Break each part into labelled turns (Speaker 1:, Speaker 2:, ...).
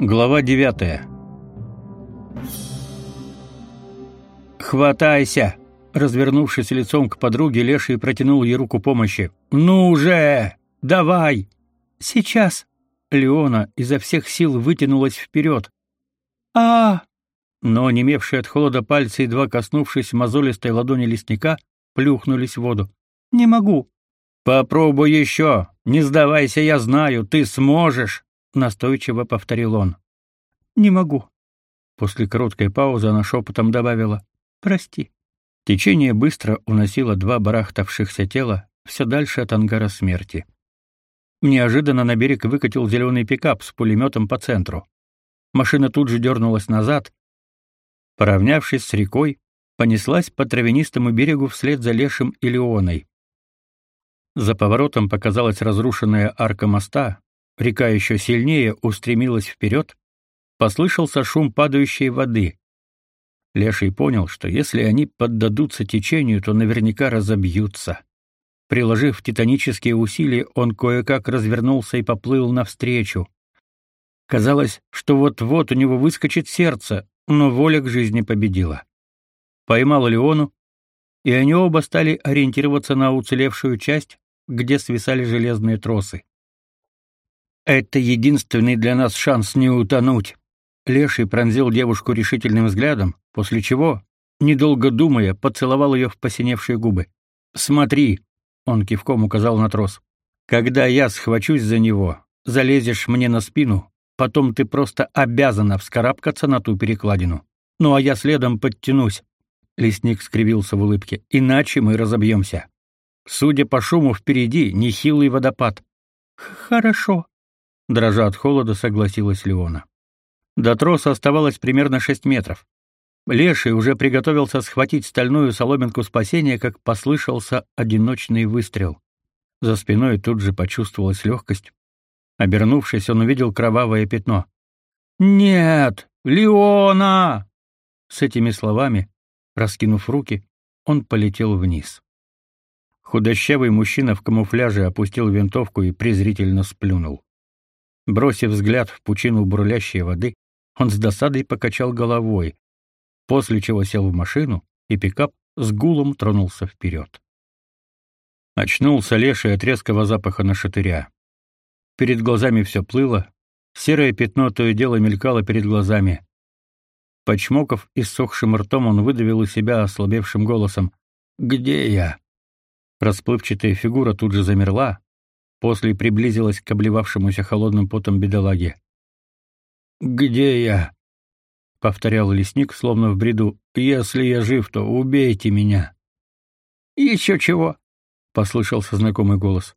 Speaker 1: Глава 9. Хватайся, развернувшись лицом к подруге, Леший протянул ей руку помощи. Ну же, давай. Сейчас. Леона изо всех сил вытянулась вперед. А! Но немевшие от холода пальцы, едва коснувшись мозолистой ладони лесника, плюхнулись в воду. Не могу. Попробуй еще. Не сдавайся, я знаю, ты сможешь настойчиво повторил он. Не могу. После короткой паузы она шепотом добавила: "Прости". Течение быстро уносило два барахтавшихся тела все дальше от ангара смерти. Неожиданно на берег выкатил зеленый пикап с пулеметом по центру. Машина тут же дернулась назад, поравнявшись с рекой, понеслась по травянистому берегу вслед за Лешим и Леоной. За поворотом показалась разрушенная арка моста, Река еще сильнее устремилась вперед, послышался шум падающей воды. Леший понял, что если они поддадутся течению, то наверняка разобьются. Приложив титанические усилия, он кое-как развернулся и поплыл навстречу. Казалось, что вот-вот у него выскочит сердце, но воля к жизни победила. Поймал Леону, и они оба стали ориентироваться на уцелевшую часть, где свисали железные тросы. Это единственный для нас шанс не утонуть. Леший пронзил девушку решительным взглядом, после чего, недолго думая, поцеловал ее в посиневшие губы. Смотри, он кивком указал на трос. Когда я схвачусь за него, залезешь мне на спину, потом ты просто обязана вскарабкаться на ту перекладину. Ну а я следом подтянусь. Лесник скривился в улыбке. Иначе мы разобьемся. Судя по шуму впереди, нехилый водопад. Хорошо, дрожа от холода, согласилась Леона. До троса оставалось примерно шесть метров. Леший уже приготовился схватить стальную соломинку спасения, как послышался одиночный выстрел. За спиной тут же почувствовалась легкость. Обернувшись, он увидел кровавое пятно. «Нет! Леона!» С этими словами, раскинув руки, он полетел вниз. Худощавый мужчина в камуфляже опустил винтовку и презрительно сплюнул. Бросив взгляд в пучину бурлящей воды, он с досадой покачал головой, после чего сел в машину, и пикап с гулом тронулся вперед. Очнулся леший от резкого запаха нашатыря. Перед глазами все плыло, серое пятно то и дело мелькало перед глазами. Почмоков и сохшим ртом он выдавил из себя ослабевшим голосом: "Где я?" Расплывчатая фигура тут же замерла, После приблизилась к обливавшемуся холодным потом бедолаге. «Где я?» — повторял лесник, словно в бреду. «Если я жив, то убейте меня». «Еще чего?» — послышался знакомый голос.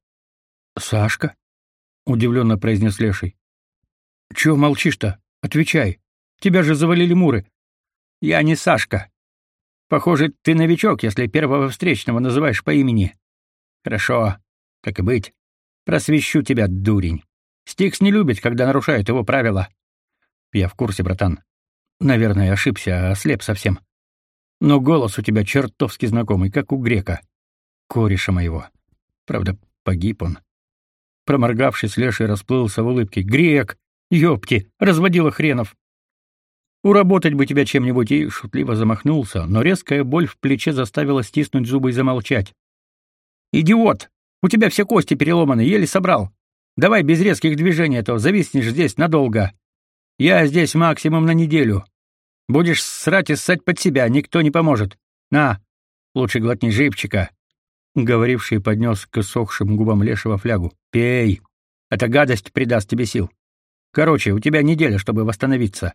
Speaker 1: «Сашка?» — удивленно произнес Леший. «Чего молчишь-то? Отвечай. Тебя же завалили муры». «Я не Сашка. Похоже, ты новичок, если первого встречного называешь по имени». «Хорошо. Как и быть. Просвещу тебя, дурень. Стикс не любит, когда нарушают его правила. Я в курсе, братан. Наверное, ошибся, ослеп совсем. Но голос у тебя чертовски знакомый, как у грека. Кореша моего. Правда, погиб он. Проморгавшись, Леший расплылся в улыбке. «Грек! Ёпти! Разводила хренов!» «Уработать бы тебя чем-нибудь!» и шутливо замахнулся, но резкая боль в плече заставила стиснуть зубы и замолчать. «Идиот! У тебя все кости переломаны, еле собрал. Давай без резких движений, а то зависнешь здесь надолго. Я здесь максимум на неделю. Будешь срать и ссать под себя, никто не поможет. На, лучше глотни живчика. Говоривший поднес к сохшим губам лешего флягу. Пей. Эта гадость придаст тебе сил. Короче, у тебя неделя, чтобы восстановиться.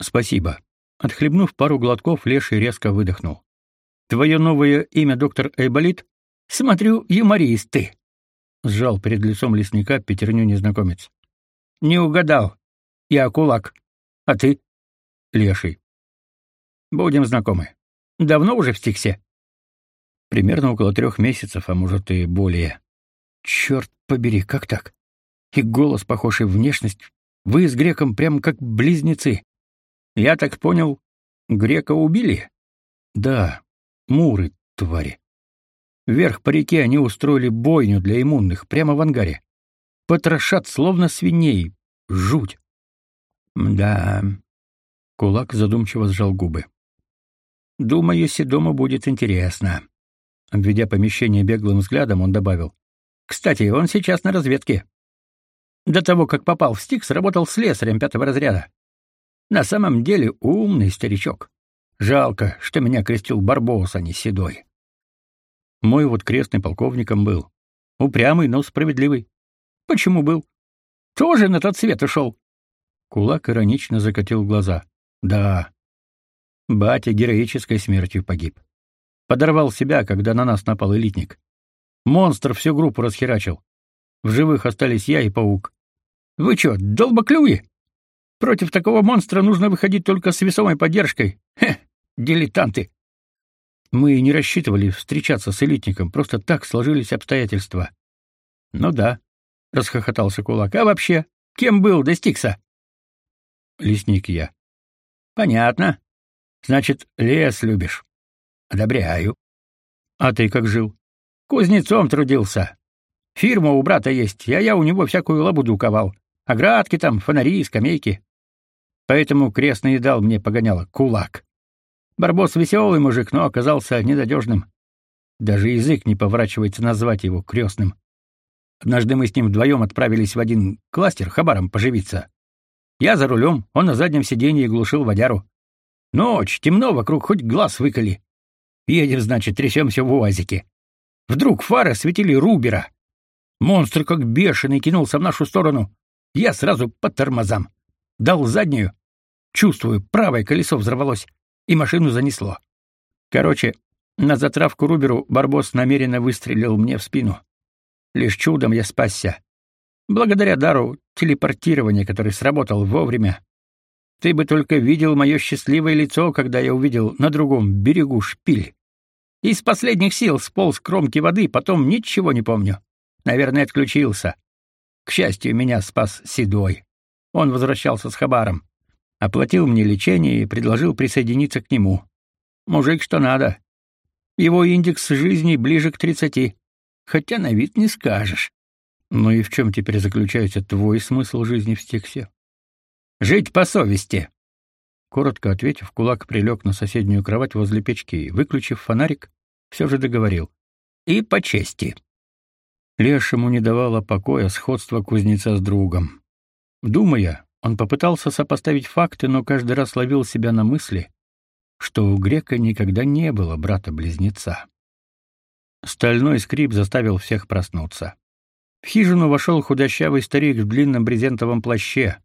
Speaker 1: Спасибо. Отхлебнув пару глотков, леший резко выдохнул. Твое новое имя доктор Эйболит? Смотрю, юморист ты. Сжал перед лицом лесника пятерню незнакомец. Не угадал. Я кулак. А ты? Леший. Будем знакомы. Давно уже в Стиксе? Примерно около трех месяцев, а может и более. Черт побери, как так? И голос похож, и внешность. Вы с греком прям как близнецы. Я так понял, грека убили? Да, муры, твари. Вверх по реке они устроили бойню для иммунных прямо в ангаре. Потрошат словно свиней. Жуть. Да. Кулак задумчиво сжал губы. Думаю, если дома будет интересно. Обведя помещение беглым взглядом, он добавил: "Кстати, он сейчас на разведке. До того, как попал в Стикс, работал слесарем пятого разряда. На самом деле умный старичок. Жалко, что меня крестил Барбос, а не Седой. Мой вот крестный полковником был. Упрямый, но справедливый. Почему был? Тоже на тот свет ушел. Кулак иронично закатил глаза. Да. Батя героической смертью погиб. Подорвал себя, когда на нас напал элитник. Монстр всю группу расхерачил. В живых остались я и паук. Вы что, долбоклюи? Против такого монстра нужно выходить только с весомой поддержкой. Хе, дилетанты. Мы не рассчитывали встречаться с элитником, просто так сложились обстоятельства. Ну да, расхохотался кулак. А вообще, кем был до Стикса? Лесник я. Понятно. Значит, лес любишь. Одобряю. А ты как жил? Кузнецом трудился. Фирма у брата есть, а я у него всякую лабуду ковал. Оградки там, фонари, скамейки. Поэтому крестный дал мне погоняло кулак. Барбос веселый мужик, но оказался недодежным. Даже язык не поворачивается назвать его крестным. Однажды мы с ним вдвоем отправились в один кластер хабаром поживиться. Я за рулем, он на заднем сиденье глушил водяру. Ночь, темно, вокруг хоть глаз выколи. Едем, значит, трясемся в УАЗике. Вдруг фары светили Рубера. Монстр как бешеный кинулся в нашу сторону. Я сразу по тормозам. Дал заднюю. Чувствую, правое колесо взорвалось, и машину занесло. Короче, на затравку Руберу Барбос намеренно выстрелил мне в спину. Лишь чудом я спасся. Благодаря дару телепортирования, который сработал вовремя. Ты бы только видел мое счастливое лицо, когда я увидел на другом берегу шпиль. Из последних сил сполз к кромке воды, потом ничего не помню. Наверное, отключился. К счастью, меня спас Седой. Он возвращался с хабаром. Оплатил мне лечение и предложил присоединиться к нему. Мужик что надо. Его индекс жизни ближе к тридцати. Хотя на вид не скажешь. Ну и в чем теперь заключается твой смысл жизни в Стиксе? Жить по совести. Коротко ответив, кулак прилег на соседнюю кровать возле печки и, выключив фонарик, все же договорил. И по чести. Лешему не давало покоя сходство кузнеца с другом. Думая, он попытался сопоставить факты, но каждый раз ловил себя на мысли, что у грека никогда не было брата-близнеца. Стальной скрип заставил всех проснуться. В хижину вошел худощавый старик в длинном брезентовом плаще.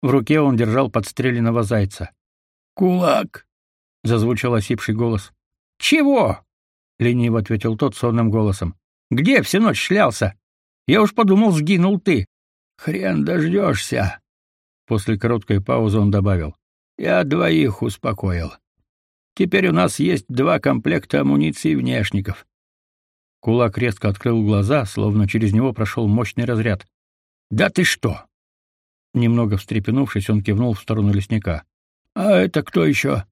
Speaker 1: В руке он держал подстреленного зайца. «Кулак!» — зазвучал осипший голос. «Чего?» — лениво ответил тот сонным голосом. Где всю ночь шлялся? Я уж подумал, сгинул ты. Хрен дождешься. После короткой паузы он добавил: "Я двоих успокоил. Теперь у нас есть два комплекта амуниции внешников". Кулак резко открыл глаза, словно через него прошел мощный разряд. "Да ты что?" Немного встрепенувшись, он кивнул в сторону лесника. "А это кто еще?»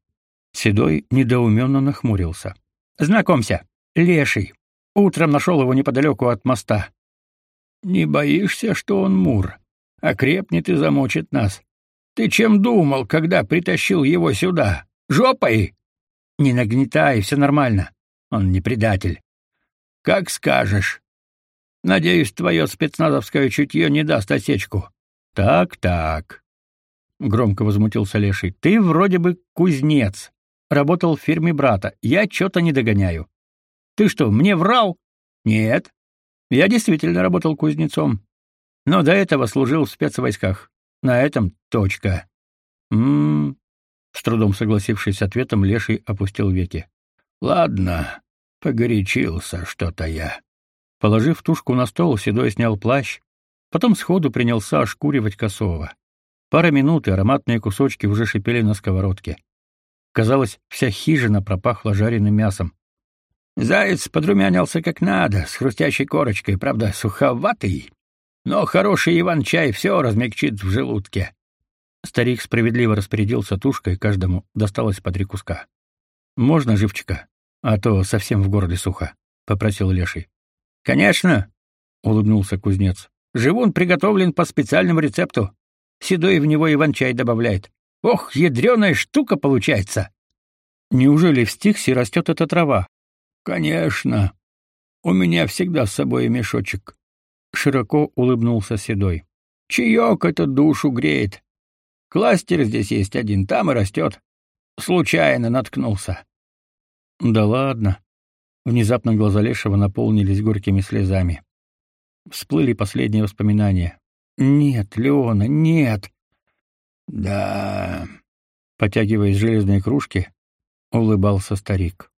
Speaker 1: Седой недоуменно нахмурился. "Знакомься, Леший. Утром нашел его неподалеку от моста. Не боишься, что он мур? Окрепнет и замочит нас. Ты чем думал, когда притащил его сюда? Жопой? Не нагнетай, все нормально. Он не предатель. Как скажешь. Надеюсь, твое спецназовское чутье не даст осечку. Так, так. Громко возмутился Леший. Ты вроде бы кузнец. Работал в фирме брата. Я что-то не догоняю. Ты что, мне врал? Нет. Я действительно работал кузнецом. Но до этого служил в спецвойсках. На этом точка. М-м. С трудом согласившись ответом, Леший опустил веки. Ладно, погорячился что-то я. Положив тушку на стол, Седой снял плащ, потом сходу принялся ошкуривать косого. Пара минут, и ароматные кусочки уже шипели на сковородке. Казалось, вся хижина пропахла жареным мясом. Заяц подрумянился как надо, с хрустящей корочкой, правда, суховатый, но хороший Иван-чай все размягчит в желудке. Старик справедливо распорядился тушкой, каждому досталось по три куска. «Можно живчика? А то совсем в горле сухо», — попросил Леший. «Конечно», — улыбнулся кузнец. «Живун приготовлен по специальному рецепту. Седой в него Иван-чай добавляет. Ох, ядреная штука получается. Неужели в стиксе растет эта трава? Конечно. У меня всегда с собой мешочек. Широко улыбнулся Седой. Чаек это душу греет. Кластер здесь есть один, там и растет. Случайно наткнулся. Да ладно. Внезапно глаза Лешего наполнились горькими слезами. Всплыли последние воспоминания. Нет, Леона, нет. Да. Потягивая из железной кружки, улыбался старик.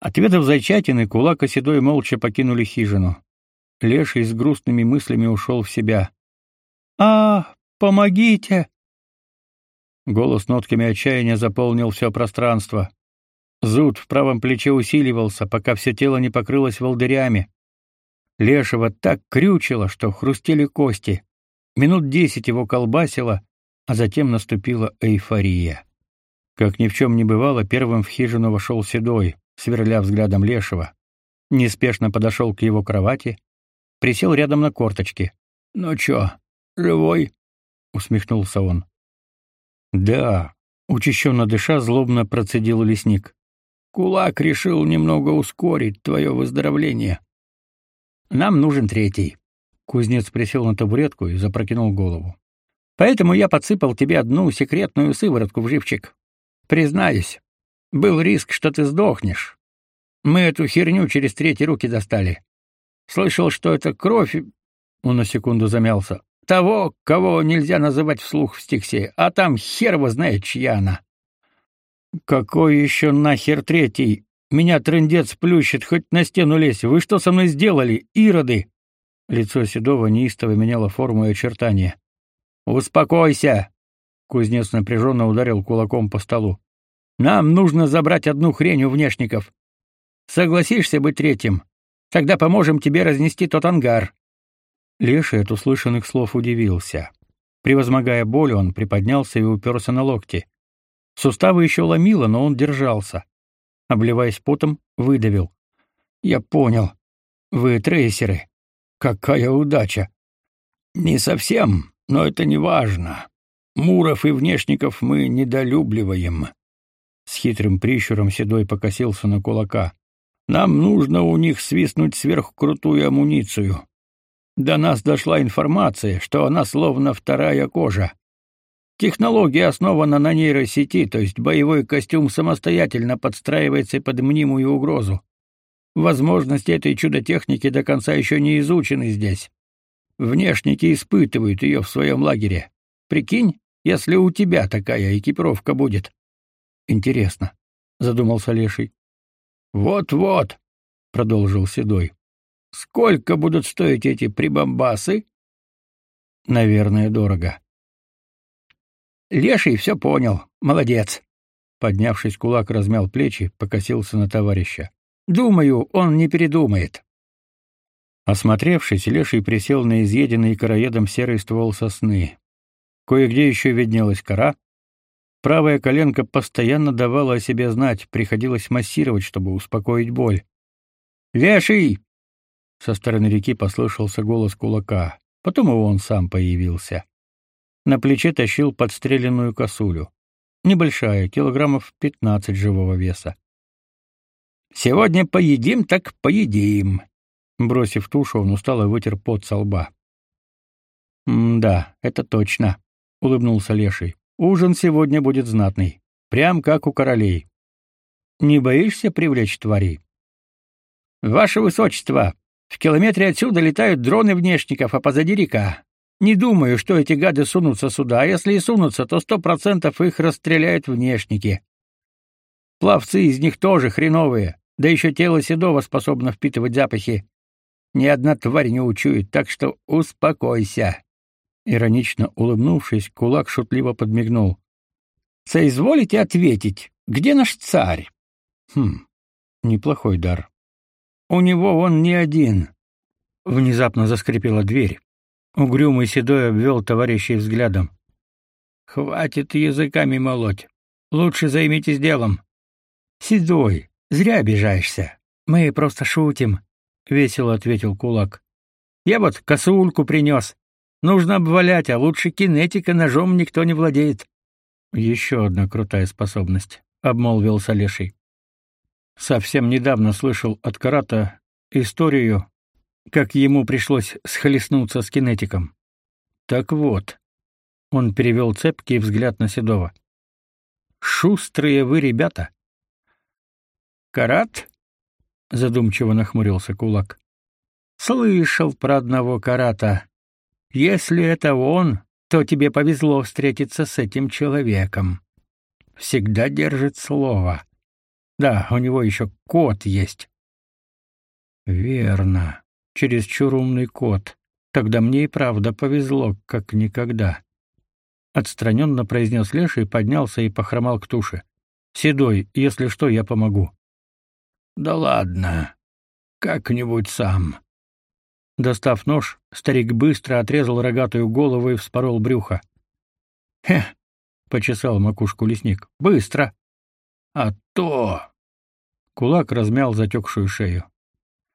Speaker 1: Отведав зайчатины, кулак и седой молча покинули хижину. Леший с грустными мыслями ушел в себя. «А, помогите!» Голос нотками отчаяния заполнил все пространство. Зуд в правом плече усиливался, пока все тело не покрылось волдырями. Лешего так крючило, что хрустели кости. Минут десять его колбасило, а затем наступила эйфория. Как ни в чем не бывало, первым в хижину вошел Седой, сверля взглядом Лешего. Неспешно подошел к его кровати, присел рядом на корточки. «Ну чё, живой?» — усмехнулся он. «Да», — учащенно дыша, злобно процедил лесник. «Кулак решил немного ускорить твое выздоровление. Нам нужен третий». Кузнец присел на табуретку и запрокинул голову. «Поэтому я подсыпал тебе одну секретную сыворотку в живчик. Признаюсь, был риск, что ты сдохнешь. Мы эту херню через третьи руки достали. Слышал, что это кровь...» Он на секунду замялся. «Того, кого нельзя называть вслух в стиксе, а там хер его знает, чья она». «Какой еще нахер третий? Меня трындец плющит, хоть на стену лезь. Вы что со мной сделали, ироды?» Лицо Седова неистово меняло форму и очертания. «Успокойся!» Кузнец напряженно ударил кулаком по столу. «Нам нужно забрать одну хрень у внешников. Согласишься быть третьим? Тогда поможем тебе разнести тот ангар». Леша от услышанных слов удивился. Превозмогая боль, он приподнялся и уперся на локти. Суставы еще ломило, но он держался. Обливаясь потом, выдавил. «Я понял. Вы трейсеры. Какая удача!» «Не совсем, но это не важно. Муров и внешников мы недолюбливаем». С хитрым прищуром Седой покосился на кулака. «Нам нужно у них свистнуть сверхкрутую амуницию. До нас дошла информация, что она словно вторая кожа. Технология основана на нейросети, то есть боевой костюм самостоятельно подстраивается под мнимую угрозу. Возможности этой чудо-техники до конца еще не изучены здесь. Внешники испытывают ее в своем лагере. Прикинь, если у тебя такая экипировка будет. Интересно, задумался Леший. Вот-вот, продолжил Седой. Сколько будут стоить эти прибамбасы? Наверное, дорого. Леший все понял. Молодец. Поднявшись, кулак размял плечи, покосился на товарища. Думаю, он не передумает. Осмотревшись, Леший присел на изъеденный короедом серый ствол сосны. Кое-где еще виднелась кора. Правая коленка постоянно давала о себе знать, приходилось массировать, чтобы успокоить боль. «Леший!» Со стороны реки послышался голос кулака. Потом и он сам появился. На плече тащил подстреленную косулю. Небольшая, килограммов пятнадцать живого веса. «Сегодня поедим, так поедим!» Бросив тушу, он устало вытер пот со лба. «Да, это точно», — улыбнулся Леший. «Ужин сегодня будет знатный, прям как у королей. Не боишься привлечь твари?» «Ваше высочество, в километре отсюда летают дроны внешников, а позади река. Не думаю, что эти гады сунутся сюда, а если и сунутся, то сто процентов их расстреляют внешники. Пловцы из них тоже хреновые, да еще тело Седова способно впитывать запахи. Ни одна тварь не учует, так что успокойся. Иронично улыбнувшись, кулак шутливо подмигнул. Соизволите ответить, где наш царь? Хм, неплохой дар. У него он не один. Внезапно заскрипела дверь. Угрюмый седой обвел товарищей взглядом. Хватит языками молоть. Лучше займитесь делом. Седой, зря обижаешься. Мы просто шутим, весело ответил кулак. Я вот косульку принес. Нужно обвалять, а лучше кинетика ножом никто не владеет. Еще одна крутая способность, обмолвился Леший. Совсем недавно слышал от Карата историю, как ему пришлось схлестнуться с кинетиком. Так вот, он перевел цепкий взгляд на Седова. Шустрые вы ребята. Карат? Задумчиво нахмурился кулак. Слышал про одного карата. Если это он, то тебе повезло встретиться с этим человеком. Всегда держит слово. Да, у него еще кот есть. Верно. Чересчур умный кот. Тогда мне и правда повезло, как никогда. Отстраненно произнес Леша поднялся и похромал к туше. Седой, если что, я помогу. Да ладно. Как-нибудь сам. Достав нож, старик быстро отрезал рогатую голову и вспорол брюхо. «Хе!» — почесал макушку лесник. «Быстро!» «А то!» Кулак размял затекшую шею.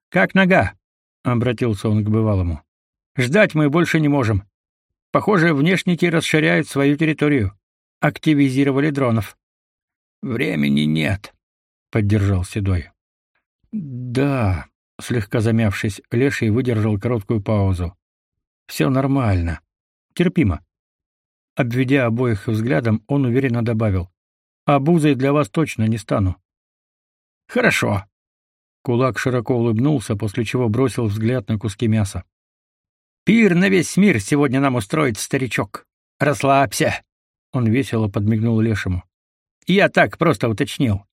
Speaker 1: «Как нога?» — обратился он к бывалому. «Ждать мы больше не можем. Похоже, внешники расширяют свою территорию. Активизировали дронов». «Времени нет», — поддержал Седой. «Да», Слегка замявшись, Леший выдержал короткую паузу. «Все нормально. Терпимо». Обведя обоих взглядом, он уверенно добавил. «Обузой для вас точно не стану». «Хорошо». Кулак широко улыбнулся, после чего бросил взгляд на куски мяса. «Пир на весь мир сегодня нам устроит старичок. Расслабься!» Он весело подмигнул Лешему. «Я так просто уточнил».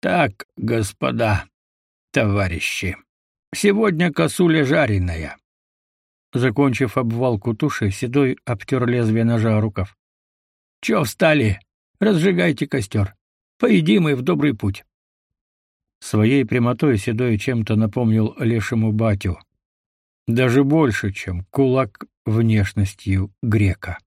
Speaker 1: «Так, господа», товарищи. Сегодня косуля жареная. Закончив обвалку туши, Седой обтер лезвие ножа о рукав. Чё встали? Разжигайте костер. Поедим и в добрый путь. Своей прямотой Седой чем-то напомнил лешему батю. Даже больше, чем кулак внешностью грека.